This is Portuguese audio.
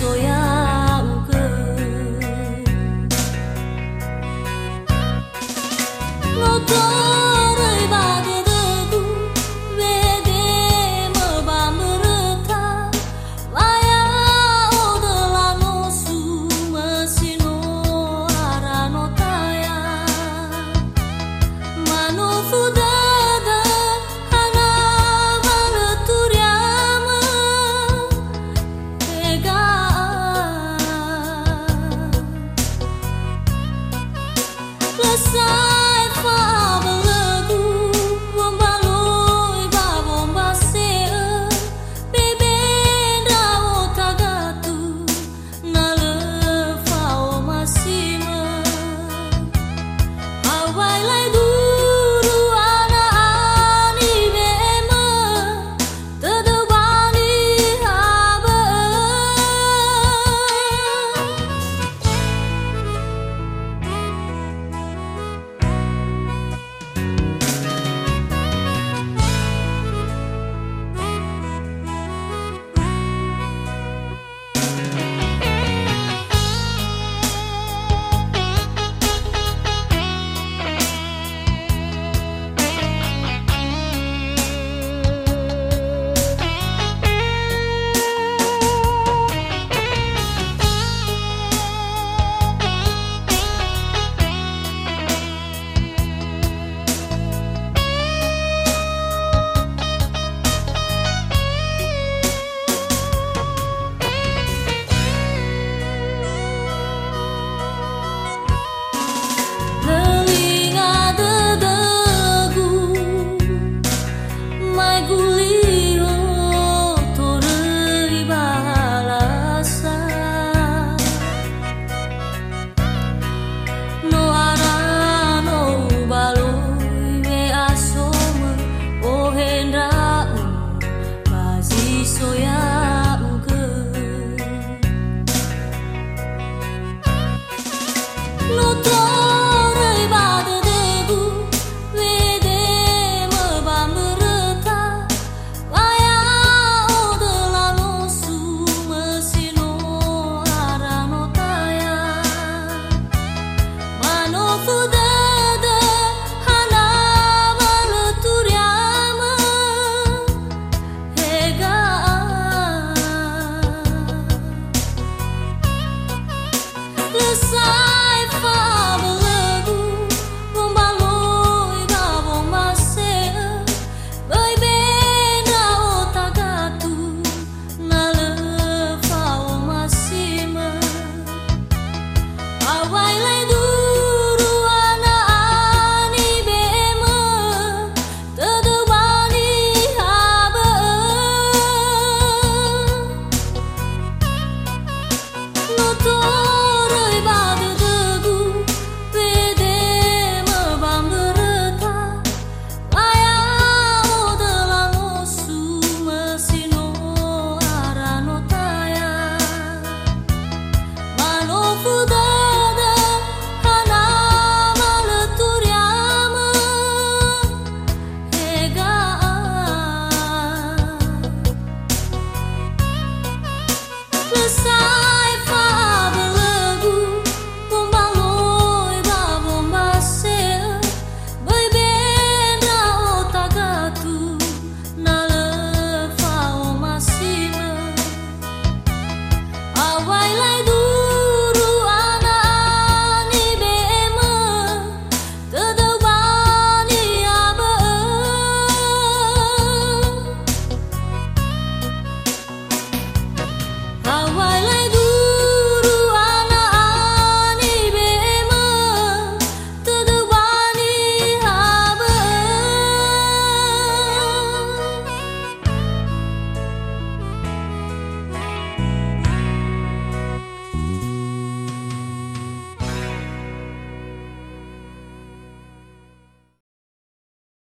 yeah coração.